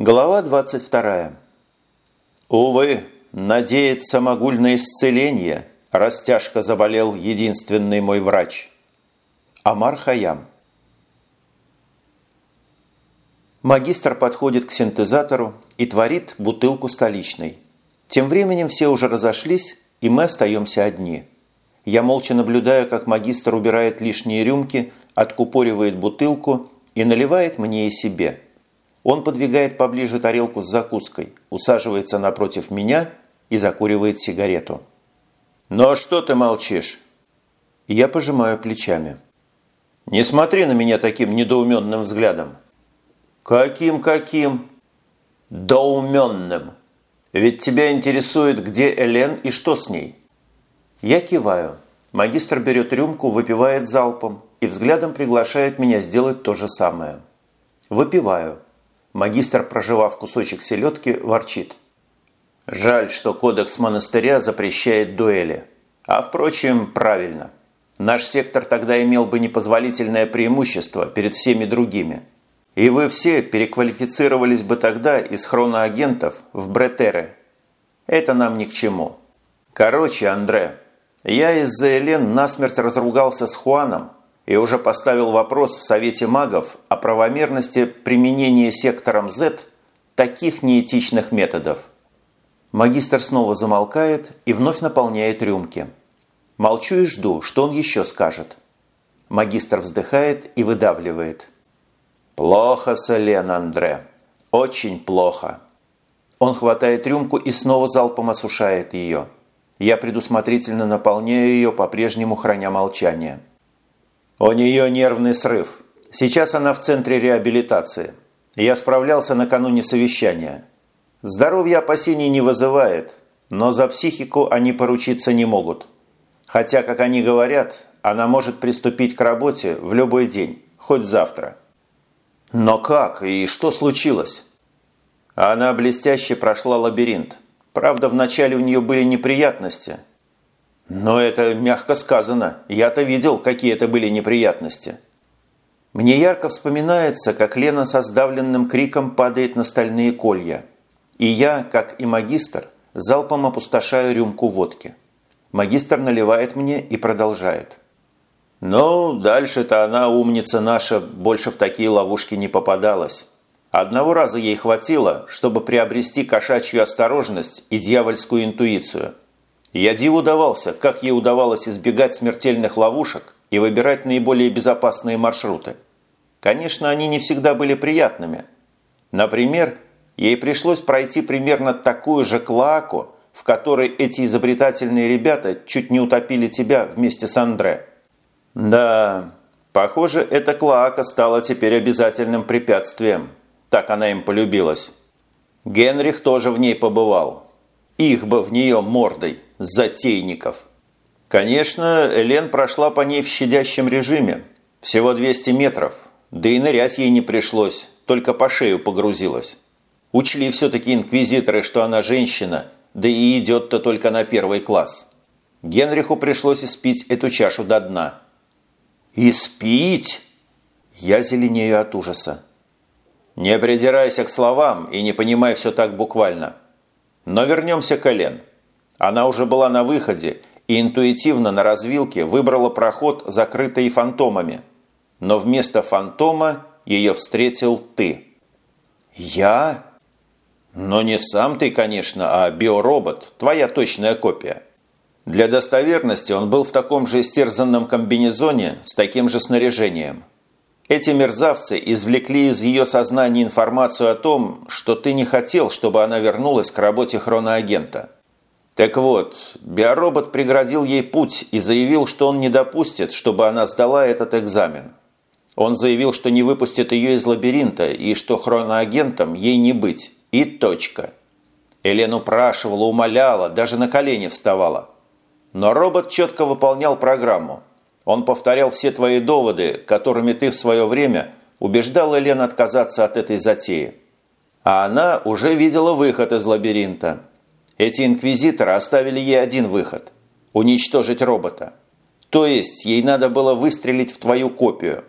Глава 22. Увы, надеяться могуль на исцеление, растяжко заболел единственный мой врач. Амар Хаям. Магистр подходит к синтезатору и творит бутылку столичной. Тем временем все уже разошлись, и мы остаемся одни. Я молча наблюдаю, как магистр убирает лишние рюмки, откупоривает бутылку и наливает мне и себе – он подвигает поближе тарелку с закуской, усаживается напротив меня и закуривает сигарету. «Ну а что ты молчишь?» Я пожимаю плечами. «Не смотри на меня таким недоуменным взглядом». «Каким-каким?» «Доуменным. Ведь тебя интересует, где Элен и что с ней?» Я киваю. Магистр берет рюмку, выпивает залпом и взглядом приглашает меня сделать то же самое. Выпиваю. Магистр, проживав кусочек селедки, ворчит. Жаль, что кодекс монастыря запрещает дуэли. А впрочем, правильно. Наш сектор тогда имел бы непозволительное преимущество перед всеми другими. И вы все переквалифицировались бы тогда из хроноагентов в бретеры. Это нам ни к чему. Короче, Андре, я из-за Элен насмерть разругался с Хуаном, и уже поставил вопрос в Совете магов о правомерности применения сектором Z таких неэтичных методов. Магистр снова замолкает и вновь наполняет рюмки. Молчу и жду, что он еще скажет. Магистр вздыхает и выдавливает. «Плохо, Селен Андре. Очень плохо». Он хватает рюмку и снова залпом осушает ее. Я предусмотрительно наполняю ее, по-прежнему храня молчание. У нее нервный срыв. Сейчас она в центре реабилитации. Я справлялся накануне совещания. Здоровье опасений не вызывает, но за психику они поручиться не могут. Хотя, как они говорят, она может приступить к работе в любой день, хоть завтра. Но как и что случилось? Она блестяще прошла лабиринт. Правда, вначале у нее были неприятности, но это мягко сказано. Я-то видел, какие это были неприятности. Мне ярко вспоминается, как Лена со сдавленным криком падает на стальные колья. И я, как и магистр, залпом опустошаю рюмку водки. Магистр наливает мне и продолжает. «Ну, дальше-то она, умница наша, больше в такие ловушки не попадалась. Одного раза ей хватило, чтобы приобрести кошачью осторожность и дьявольскую интуицию – я диву давался, как ей удавалось избегать смертельных ловушек и выбирать наиболее безопасные маршруты. Конечно, они не всегда были приятными. Например, ей пришлось пройти примерно такую же клаку, в которой эти изобретательные ребята чуть не утопили тебя вместе с Андре. Да, похоже, эта клака стала теперь обязательным препятствием. Так она им полюбилась. Генрих тоже в ней побывал. Их бы в нее мордой затейников. Конечно, Элен прошла по ней в щадящем режиме. Всего 200 метров. Да и нырять ей не пришлось, только по шею погрузилась. Учли все-таки инквизиторы, что она женщина, да и идет-то только на первый класс. Генриху пришлось испить эту чашу до дна. «Испить?» Я зеленею от ужаса. «Не придирайся к словам и не понимай все так буквально. Но вернемся к Элен. Она уже была на выходе и интуитивно на развилке выбрала проход, закрытый фантомами. Но вместо фантома ее встретил ты. «Я?» «Но не сам ты, конечно, а биоробот, твоя точная копия». Для достоверности он был в таком же истерзанном комбинезоне с таким же снаряжением. Эти мерзавцы извлекли из ее сознания информацию о том, что ты не хотел, чтобы она вернулась к работе хроноагента. Так вот, биоробот преградил ей путь и заявил, что он не допустит, чтобы она сдала этот экзамен. Он заявил, что не выпустит ее из лабиринта и что хроноагентом ей не быть. И точка. Элен упрашивала, умоляла, даже на колени вставала. Но робот четко выполнял программу. Он повторял все твои доводы, которыми ты в свое время убеждал Элен отказаться от этой затеи. А она уже видела выход из лабиринта эти инквизиторы оставили ей один выход – уничтожить робота. То есть ей надо было выстрелить в твою копию.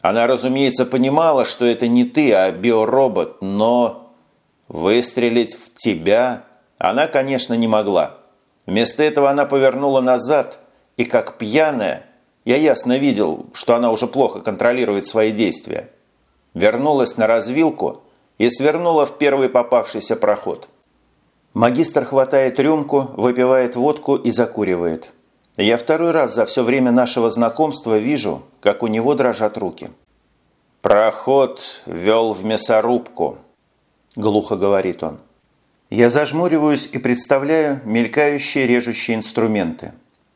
Она, разумеется, понимала, что это не ты, а биоробот, но... Выстрелить в тебя она, конечно, не могла. Вместо этого она повернула назад и, как пьяная, я ясно видел, что она уже плохо контролирует свои действия, вернулась на развилку и свернула в первый попавшийся проход. Магистр хватает рюмку, выпивает водку и закуривает. Я второй раз за все время нашего знакомства вижу, как у него дрожат руки. «Проход вел в мясорубку», – глухо говорит он. Я зажмуриваюсь и представляю мелькающие режущие инструменты.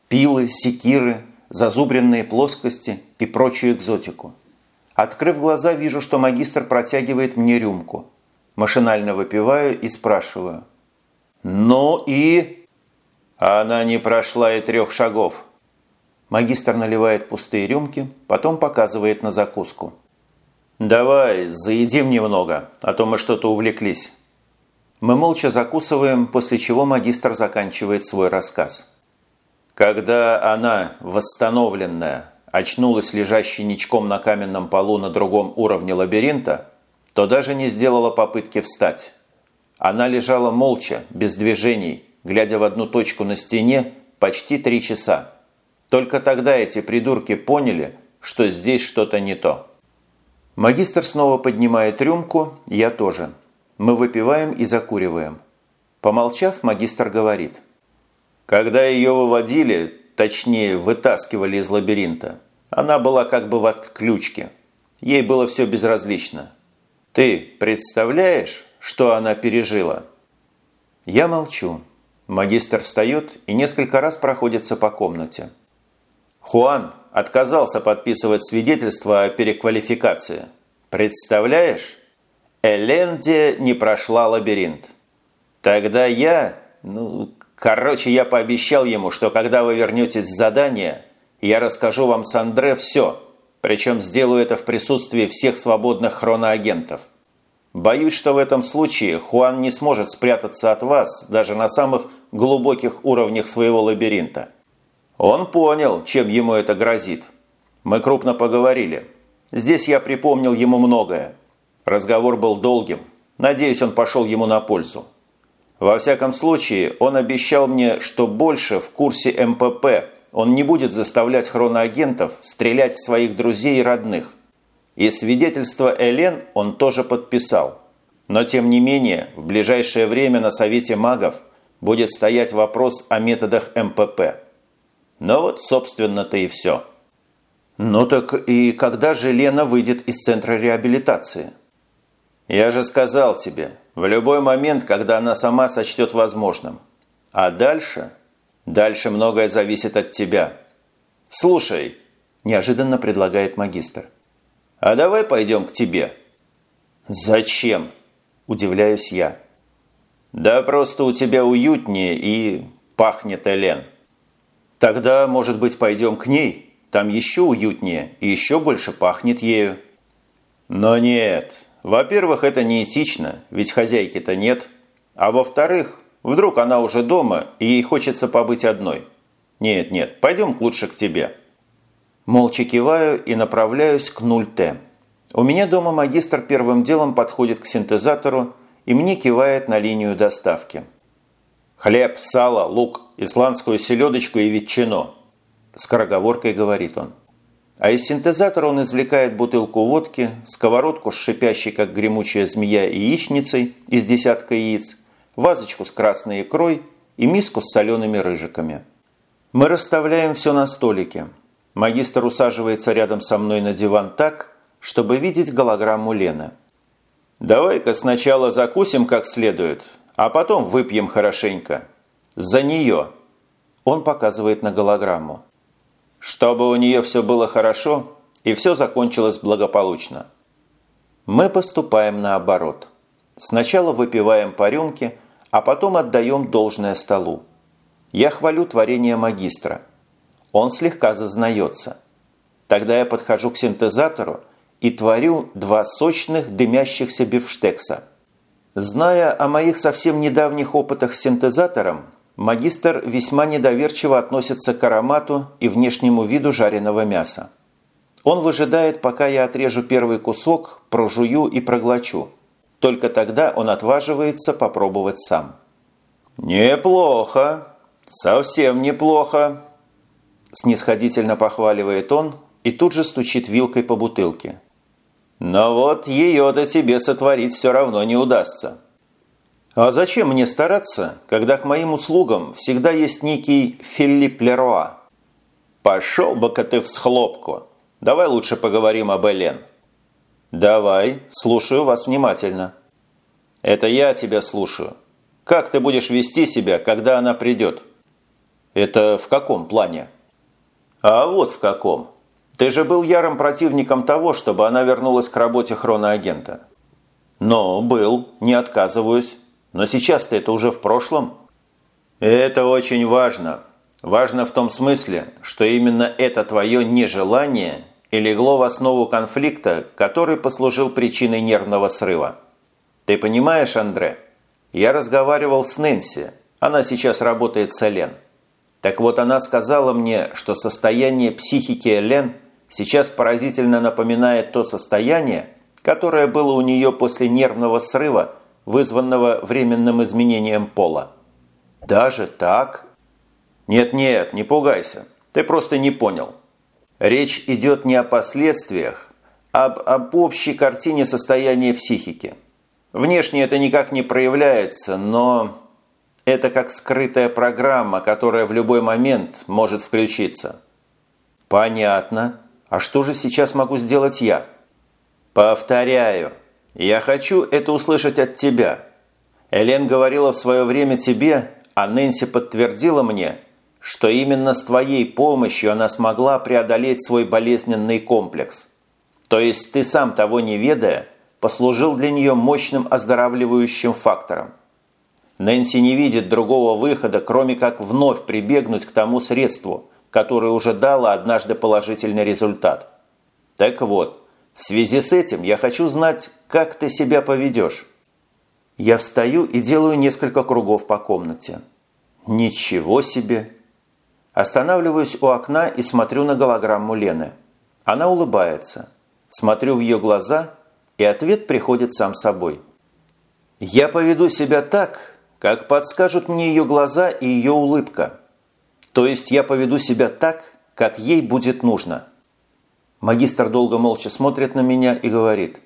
Пилы, секиры, зазубренные плоскости и прочую экзотику. Открыв глаза, вижу, что магистр протягивает мне рюмку. Машинально выпиваю и спрашиваю. «Ну и...» Она не прошла и трех шагов. Магистр наливает пустые рюмки, потом показывает на закуску. «Давай, заедим немного, а то мы что-то увлеклись». Мы молча закусываем, после чего магистр заканчивает свой рассказ. Когда она, восстановленная, очнулась лежащей ничком на каменном полу на другом уровне лабиринта, то даже не сделала попытки встать. Она лежала молча, без движений, глядя в одну точку на стене почти три часа. Только тогда эти придурки поняли, что здесь что-то не то. Магистр снова поднимает рюмку, я тоже. Мы выпиваем и закуриваем. Помолчав, магистр говорит. Когда ее выводили, точнее вытаскивали из лабиринта, она была как бы в отключке. Ей было все безразлично. Ты представляешь, что она пережила? Я молчу. Магистр встает и несколько раз проходится по комнате. Хуан отказался подписывать свидетельство о переквалификации. Представляешь? Эленде не прошла лабиринт. Тогда я, ну, короче, я пообещал ему, что когда вы вернетесь с задания, я расскажу вам с Андре все, причем сделаю это в присутствии всех свободных хроноагентов. Боюсь, что в этом случае Хуан не сможет спрятаться от вас даже на самых глубоких уровнях своего лабиринта. Он понял, чем ему это грозит. Мы крупно поговорили. Здесь я припомнил ему многое. Разговор был долгим. Надеюсь, он пошел ему на пользу. Во всяком случае, он обещал мне, что больше в курсе МПП он не будет заставлять хроноагентов стрелять в своих друзей и родных – и свидетельство Элен он тоже подписал. Но тем не менее, в ближайшее время на Совете магов будет стоять вопрос о методах МПП. Но вот, собственно-то и все. Ну так и когда же Лена выйдет из центра реабилитации? Я же сказал тебе, в любой момент, когда она сама сочтет возможным. А дальше? Дальше многое зависит от тебя. Слушай, неожиданно предлагает магистр. А давай пойдем к тебе». «Зачем?» – удивляюсь я. «Да просто у тебя уютнее и пахнет Элен». «Тогда, может быть, пойдем к ней? Там еще уютнее и еще больше пахнет ею». «Но нет. Во-первых, это неэтично, ведь хозяйки-то нет. А во-вторых, вдруг она уже дома и ей хочется побыть одной. Нет-нет, пойдем лучше к тебе». Молча киваю и направляюсь к 0Т. У меня дома магистр первым делом подходит к синтезатору и мне кивает на линию доставки. «Хлеб, сало, лук, исландскую селедочку и ветчину», – скороговоркой говорит он. А из синтезатора он извлекает бутылку водки, сковородку с шипящей, как гремучая змея, яичницей из десятка яиц, вазочку с красной икрой и миску с солеными рыжиками. Мы расставляем все на столике – Магистр усаживается рядом со мной на диван так, чтобы видеть голограмму Лены. «Давай-ка сначала закусим как следует, а потом выпьем хорошенько. За нее!» Он показывает на голограмму. «Чтобы у нее все было хорошо и все закончилось благополучно». Мы поступаем наоборот. Сначала выпиваем по рюмке, а потом отдаем должное столу. Я хвалю творение магистра – он слегка зазнается. Тогда я подхожу к синтезатору и творю два сочных дымящихся бифштекса. Зная о моих совсем недавних опытах с синтезатором, магистр весьма недоверчиво относится к аромату и внешнему виду жареного мяса. Он выжидает, пока я отрежу первый кусок, прожую и проглочу. Только тогда он отваживается попробовать сам. «Неплохо, совсем неплохо», – снисходительно похваливает он и тут же стучит вилкой по бутылке. «Но вот ее-то тебе сотворить все равно не удастся». «А зачем мне стараться, когда к моим услугам всегда есть некий Филипп Леруа?» «Пошел бы-ка ты в схлопку. Давай лучше поговорим об Элен». «Давай, слушаю вас внимательно». «Это я тебя слушаю. Как ты будешь вести себя, когда она придет?» «Это в каком плане?» «А вот в каком. Ты же был ярым противником того, чтобы она вернулась к работе хроноагента». «Ну, был, не отказываюсь. Но сейчас-то это уже в прошлом». «Это очень важно. Важно в том смысле, что именно это твое нежелание и легло в основу конфликта, который послужил причиной нервного срыва. Ты понимаешь, Андре? Я разговаривал с Нэнси. Она сейчас работает с Элен. Так вот, она сказала мне, что состояние психики Элен сейчас поразительно напоминает то состояние, которое было у нее после нервного срыва, вызванного временным изменением пола. Даже так? «Нет-нет, не пугайся. Ты просто не понял. Речь идет не о последствиях, а об, об общей картине состояния психики. Внешне это никак не проявляется, но это как скрытая программа, которая в любой момент может включиться». «Понятно. А что же сейчас могу сделать я?» «Повторяю. Я хочу это услышать от тебя. Элен говорила в свое время тебе, а Нэнси подтвердила мне – что именно с твоей помощью она смогла преодолеть свой болезненный комплекс. То есть ты сам того не ведая, послужил для нее мощным оздоравливающим фактором. Нэнси не видит другого выхода, кроме как вновь прибегнуть к тому средству, которое уже дало однажды положительный результат. Так вот, в связи с этим я хочу знать, как ты себя поведешь. Я встаю и делаю несколько кругов по комнате. Ничего себе! Останавливаюсь у окна и смотрю на голограмму Лены. Она улыбается. Смотрю в ее глаза, и ответ приходит сам собой. Я поведу себя так, как подскажут мне ее глаза и ее улыбка. То есть я поведу себя так, как ей будет нужно. Магистр долго молча смотрит на меня и говорит.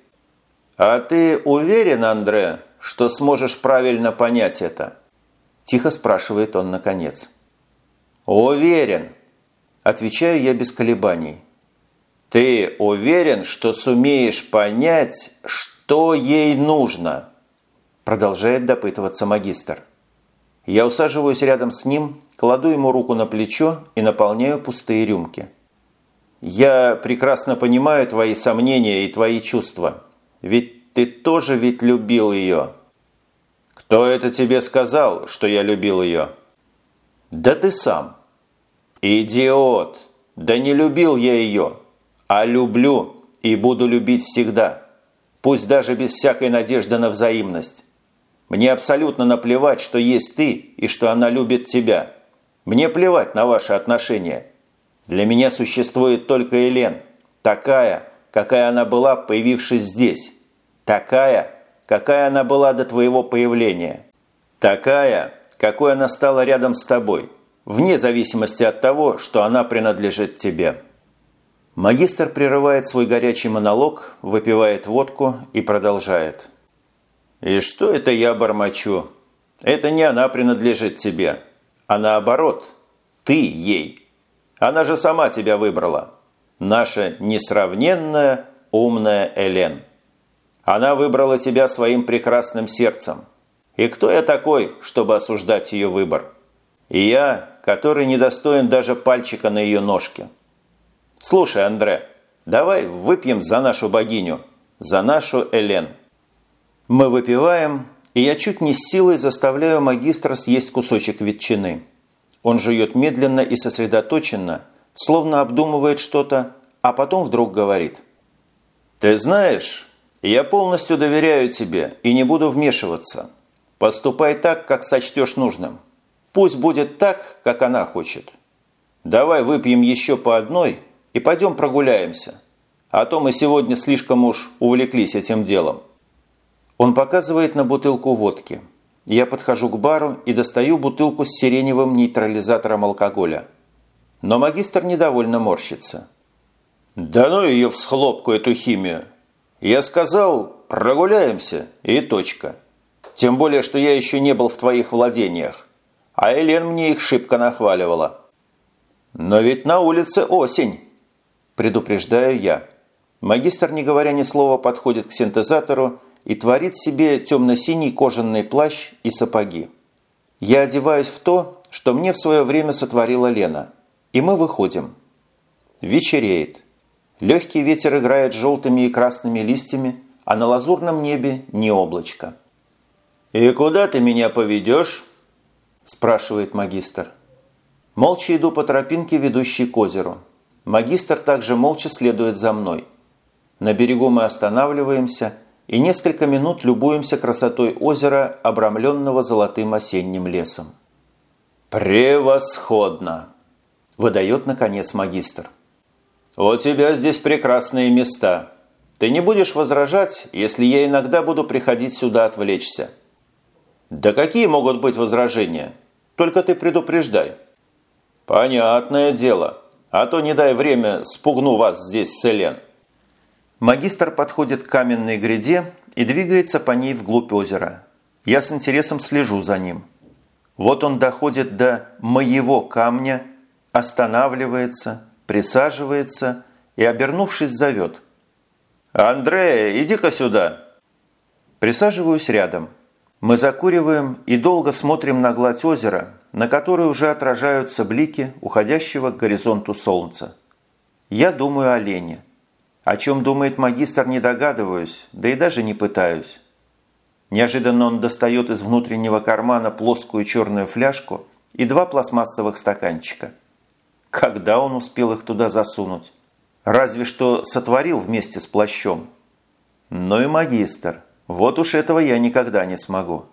«А ты уверен, Андре, что сможешь правильно понять это?» Тихо спрашивает он наконец. «Уверен», – отвечаю я без колебаний. «Ты уверен, что сумеешь понять, что ей нужно?» Продолжает допытываться магистр. Я усаживаюсь рядом с ним, кладу ему руку на плечо и наполняю пустые рюмки. «Я прекрасно понимаю твои сомнения и твои чувства. Ведь ты тоже ведь любил ее». «Кто это тебе сказал, что я любил ее?» «Да ты сам». «Идиот! Да не любил я ее, а люблю и буду любить всегда, пусть даже без всякой надежды на взаимность. Мне абсолютно наплевать, что есть ты и что она любит тебя. Мне плевать на ваши отношения. Для меня существует только Элен, такая, какая она была, появившись здесь, такая, какая она была до твоего появления, такая, какой она стала рядом с тобой» вне зависимости от того, что она принадлежит тебе. Магистр прерывает свой горячий монолог, выпивает водку и продолжает. «И что это я бормочу? Это не она принадлежит тебе, а наоборот, ты ей. Она же сама тебя выбрала. Наша несравненная, умная Элен. Она выбрала тебя своим прекрасным сердцем. И кто я такой, чтобы осуждать ее выбор?» И я, который недостоин даже пальчика на ее ножке. Слушай, Андре, давай выпьем за нашу богиню, за нашу Элен. Мы выпиваем, и я чуть не с силой заставляю магистра съесть кусочек ветчины. Он жует медленно и сосредоточенно, словно обдумывает что-то, а потом вдруг говорит. «Ты знаешь, я полностью доверяю тебе и не буду вмешиваться. Поступай так, как сочтешь нужным. Пусть будет так, как она хочет. Давай выпьем еще по одной и пойдем прогуляемся. А то мы сегодня слишком уж увлеклись этим делом. Он показывает на бутылку водки. Я подхожу к бару и достаю бутылку с сиреневым нейтрализатором алкоголя. Но магистр недовольно морщится. «Да ну ее в схлопку, эту химию! Я сказал, прогуляемся, и точка. Тем более, что я еще не был в твоих владениях. А Элен мне их шибко нахваливала». «Но ведь на улице осень!» Предупреждаю я. Магистр, не говоря ни слова, подходит к синтезатору и творит себе темно-синий кожаный плащ и сапоги. Я одеваюсь в то, что мне в свое время сотворила Лена, и мы выходим. Вечереет. Легкий ветер играет желтыми и красными листьями, а на лазурном небе не облачко. «И куда ты меня поведешь?» – спрашивает магистр. Молча иду по тропинке, ведущей к озеру. Магистр также молча следует за мной. На берегу мы останавливаемся и несколько минут любуемся красотой озера, обрамленного золотым осенним лесом. «Превосходно!» – выдает, наконец, магистр. «У тебя здесь прекрасные места. Ты не будешь возражать, если я иногда буду приходить сюда отвлечься?» «Да какие могут быть возражения? Только ты предупреждай». «Понятное дело. А то, не дай время, спугну вас здесь с Элен». Магистр подходит к каменной гряде и двигается по ней вглубь озера. Я с интересом слежу за ним. Вот он доходит до моего камня, останавливается, присаживается и, обернувшись, зовет. «Андрея, иди-ка сюда!» Присаживаюсь рядом. Мы закуриваем и долго смотрим на гладь озера, на которой уже отражаются блики уходящего к горизонту солнца. Я думаю о Лене. О чем думает магистр, не догадываюсь, да и даже не пытаюсь. Неожиданно он достает из внутреннего кармана плоскую черную фляжку и два пластмассовых стаканчика. Когда он успел их туда засунуть? Разве что сотворил вместе с плащом. Но и магистр. Вот уж этого я никогда не смогу.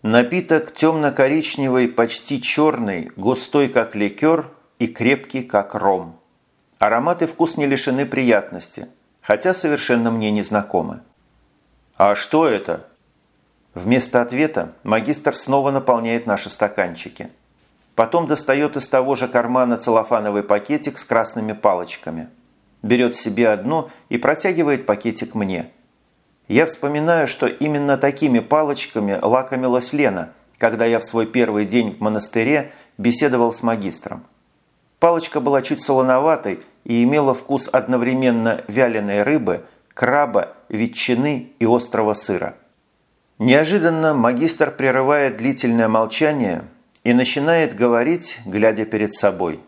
Напиток темно-коричневый, почти черный, густой как ликер и крепкий как ром. Аромат и вкус не лишены приятности, хотя совершенно мне не знакомы. «А что это?» Вместо ответа магистр снова наполняет наши стаканчики. Потом достает из того же кармана целлофановый пакетик с красными палочками. Берет себе одну и протягивает пакетик мне – я вспоминаю, что именно такими палочками лакомилась Лена, когда я в свой первый день в монастыре беседовал с магистром. Палочка была чуть солоноватой и имела вкус одновременно вяленой рыбы, краба, ветчины и острого сыра. Неожиданно магистр прерывает длительное молчание и начинает говорить, глядя перед собой.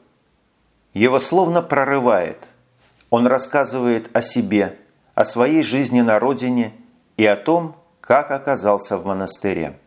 Его словно прорывает. Он рассказывает о себе – о своей жизни на родине и о том, как оказался в монастыре.